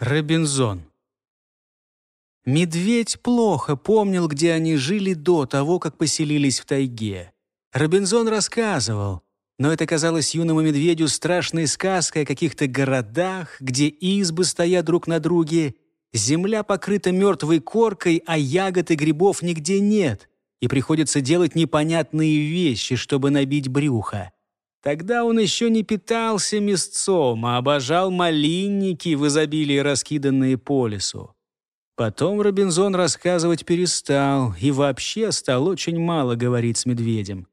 Робинзон. Медведь плохо помнил, где они жили до того, как поселились в тайге. Робинзон рассказывал, но это казалось юному медведю страшной сказкой о каких-то городах, где избы стоят друг на друге, земля покрыта мертвой коркой, а ягод и грибов нигде нет, и приходится делать непонятные вещи, чтобы набить брюхо. Тогда он еще не питался мясцом, а обожал малинники в изобилии, раскиданные по лесу. Потом Робинзон рассказывать перестал и вообще стал очень мало говорить с медведем.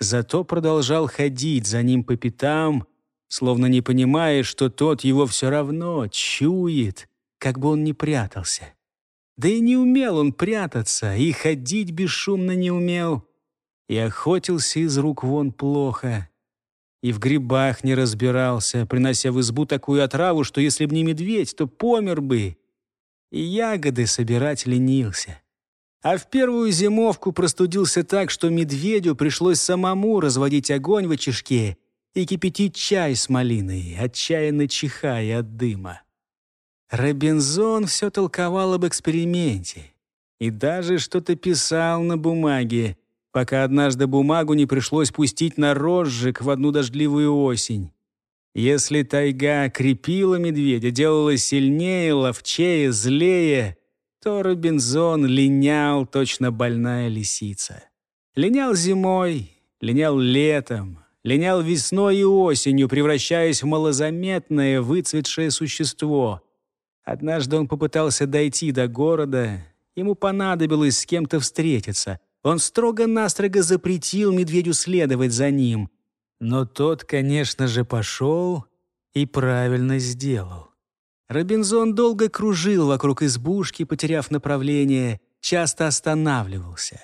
Зато продолжал ходить за ним по пятам, словно не понимая, что тот его все равно чует, как бы он ни прятался. Да и не умел он прятаться, и ходить бесшумно не умел, и охотился из рук вон плохо — и в грибах не разбирался, принося в избу такую отраву, что если б не медведь, то помер бы. И ягоды собирать ленился. А в первую зимовку простудился так, что медведю пришлось самому разводить огонь в очишке и кипятить чай с малиной, отчаянно чихая от дыма. Робинзон все толковал об эксперименте и даже что-то писал на бумаге, пока однажды бумагу не пришлось пустить на розжиг в одну дождливую осень. Если тайга крепила медведя, делала сильнее, ловчее, злее, то Робинзон линял, точно больная лисица. Линял зимой, линял летом, линял весной и осенью, превращаясь в малозаметное, выцветшее существо. Однажды он попытался дойти до города, ему понадобилось с кем-то встретиться — он строго-настрого запретил медведю следовать за ним. Но тот, конечно же, пошел и правильно сделал. Робинзон долго кружил вокруг избушки, потеряв направление, часто останавливался.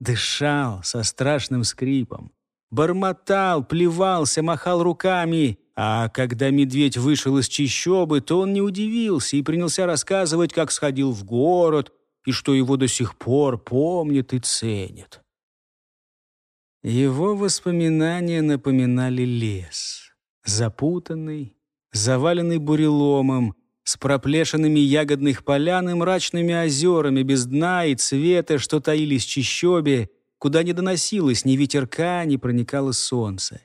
Дышал со страшным скрипом. Бормотал, плевался, махал руками. А когда медведь вышел из чищобы, то он не удивился и принялся рассказывать, как сходил в город, и что его до сих пор помнят и ценят. Его воспоминания напоминали лес, запутанный, заваленный буреломом, с проплешинами ягодных полян и мрачными озерами без дна и цвета, что таились в чищобе, куда не доносилось ни ветерка, ни проникало солнце.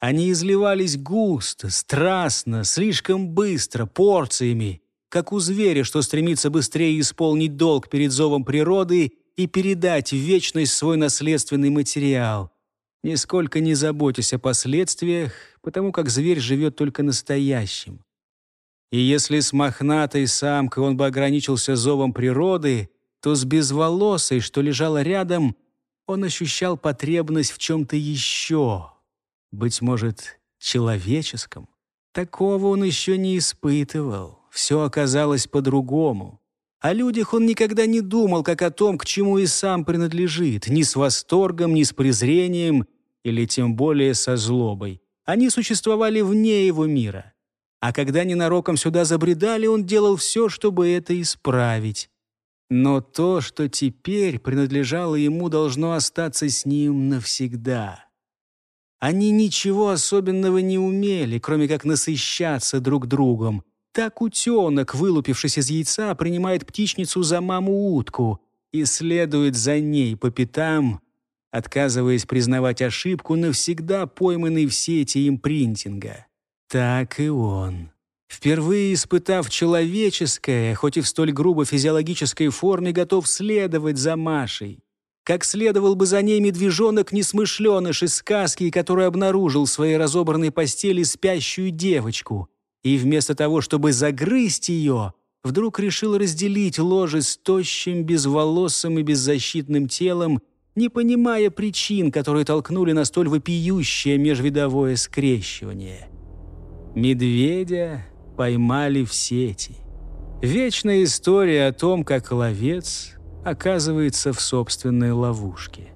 Они изливались густо, страстно, слишком быстро, порциями, как у зверя, что стремится быстрее исполнить долг перед зовом природы и передать в вечность свой наследственный материал, нисколько не заботясь о последствиях, потому как зверь живет только настоящим. И если с мохнатой самкой он бы ограничился зовом природы, то с безволосой, что лежала рядом, он ощущал потребность в чем-то еще, быть может, человеческом. Такого он еще не испытывал все оказалось по-другому. О людях он никогда не думал, как о том, к чему и сам принадлежит, ни с восторгом, ни с презрением, или тем более со злобой. Они существовали вне его мира. А когда ненароком сюда забредали, он делал все, чтобы это исправить. Но то, что теперь принадлежало ему, должно остаться с ним навсегда. Они ничего особенного не умели, кроме как насыщаться друг другом, так утенок, вылупившись из яйца, принимает птичницу за маму-утку и следует за ней по пятам, отказываясь признавать ошибку, навсегда пойманный в сети импринтинга. Так и он. Впервые испытав человеческое, хоть и в столь грубо физиологической форме, готов следовать за Машей. Как следовал бы за ней медвежонок-несмышленыш из сказки, который обнаружил в своей разобранной постели спящую девочку — и вместо того, чтобы загрызть ее, вдруг решил разделить ложе с тощим, безволосым и беззащитным телом, не понимая причин, которые толкнули на столь вопиющее межвидовое скрещивание. Медведя поймали в сети. Вечная история о том, как ловец оказывается в собственной ловушке.